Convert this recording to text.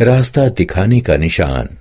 रास्ता दिखाने का निशान।